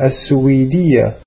السويدية.